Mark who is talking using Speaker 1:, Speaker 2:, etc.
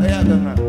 Speaker 1: 哎呀，等会。